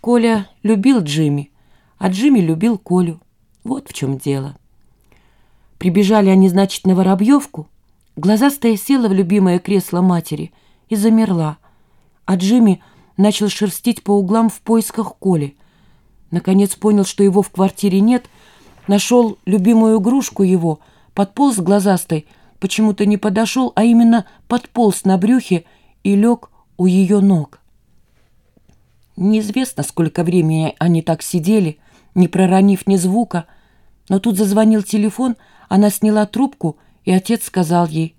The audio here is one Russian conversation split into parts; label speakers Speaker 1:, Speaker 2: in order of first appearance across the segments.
Speaker 1: Коля любил Джимми, а Джимми любил Колю. Вот в чем дело. Прибежали они, значит, на Воробьевку. Глазастая села в любимое кресло матери и замерла, а Джимми начал шерстить по углам в поисках Коли. Наконец понял, что его в квартире нет, нашел любимую игрушку его, подполз глазастой, почему-то не подошел, а именно подполз на брюхе и лег у ее ног. Неизвестно, сколько времени они так сидели, не проронив ни звука, но тут зазвонил телефон, она сняла трубку, и отец сказал ей,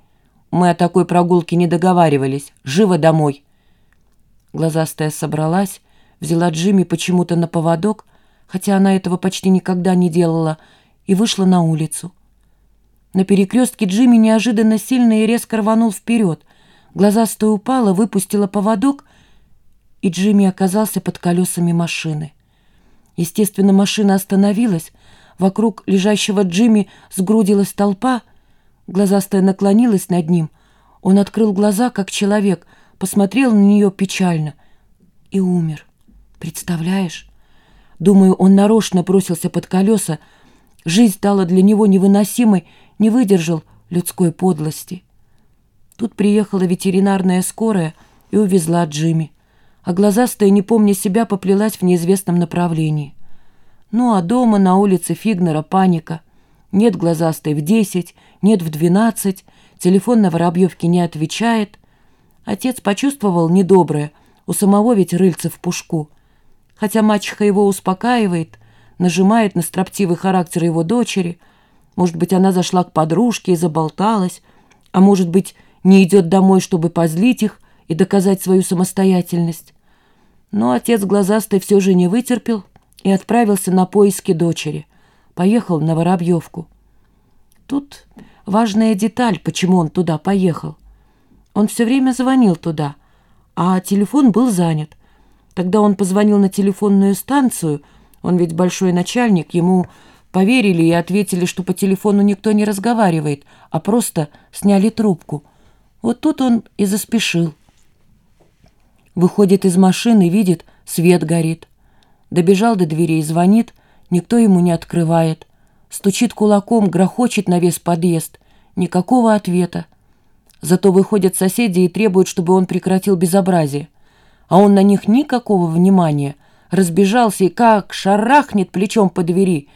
Speaker 1: «Мы о такой прогулке не договаривались. Живо домой!» Глазастая собралась, взяла Джимми почему-то на поводок, хотя она этого почти никогда не делала, и вышла на улицу. На перекрестке Джимми неожиданно сильно и резко рванул вперед. Глазастая упала, выпустила поводок — и Джимми оказался под колесами машины. Естественно, машина остановилась, вокруг лежащего Джимми сгрудилась толпа, глазастая наклонилась над ним, он открыл глаза, как человек, посмотрел на нее печально и умер. Представляешь? Думаю, он нарочно бросился под колеса, жизнь стала для него невыносимой, не выдержал людской подлости. Тут приехала ветеринарная скорая и увезла Джимми а глазастая, не помня себя, поплелась в неизвестном направлении. Ну а дома на улице Фигнера паника. Нет глазастой в десять, нет в двенадцать, телефон на Воробьевке не отвечает. Отец почувствовал недоброе, у самого ведь рыльце в пушку. Хотя мачеха его успокаивает, нажимает на строптивый характер его дочери. Может быть, она зашла к подружке и заболталась, а может быть, не идет домой, чтобы позлить их, и доказать свою самостоятельность. Но отец глазастый все же не вытерпел и отправился на поиски дочери. Поехал на Воробьевку. Тут важная деталь, почему он туда поехал. Он все время звонил туда, а телефон был занят. Тогда он позвонил на телефонную станцию, он ведь большой начальник, ему поверили и ответили, что по телефону никто не разговаривает, а просто сняли трубку. Вот тут он и заспешил. Выходит из машины, видит, свет горит. Добежал до двери и звонит, никто ему не открывает. Стучит кулаком, грохочет на весь подъезд. Никакого ответа. Зато выходят соседи и требуют, чтобы он прекратил безобразие. А он на них никакого внимания. Разбежался и как шарахнет плечом по двери.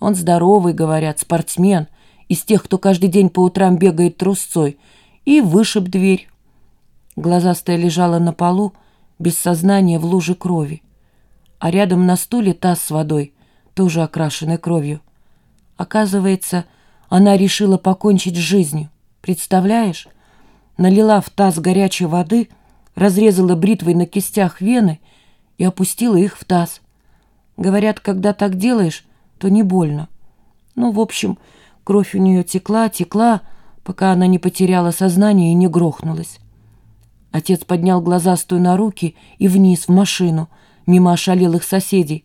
Speaker 1: Он здоровый, говорят, спортсмен, из тех, кто каждый день по утрам бегает трусцой, и вышиб дверь. Глазастая лежала на полу, без сознания в луже крови. А рядом на стуле таз с водой, тоже окрашенной кровью. Оказывается, она решила покончить с жизнью. Представляешь? Налила в таз горячей воды, разрезала бритвой на кистях вены и опустила их в таз. Говорят, когда так делаешь, то не больно. Ну, в общем, кровь у нее текла, текла, пока она не потеряла сознание и не грохнулась. Отец поднял глазастую на руки и вниз, в машину, мимо ошалелых соседей.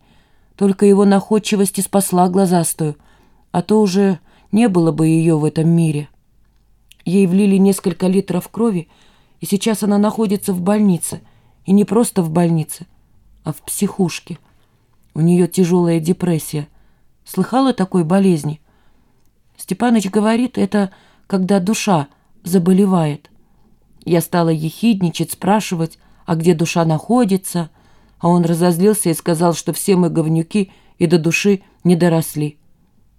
Speaker 1: Только его находчивость и спасла глазастую, а то уже не было бы ее в этом мире. Ей влили несколько литров крови, и сейчас она находится в больнице. И не просто в больнице, а в психушке. У нее тяжелая депрессия. Слыхала такой болезни? Степаныч говорит, это когда душа заболевает. Я стала ехидничать, спрашивать, а где душа находится, а он разозлился и сказал, что все мы говнюки и до души не доросли.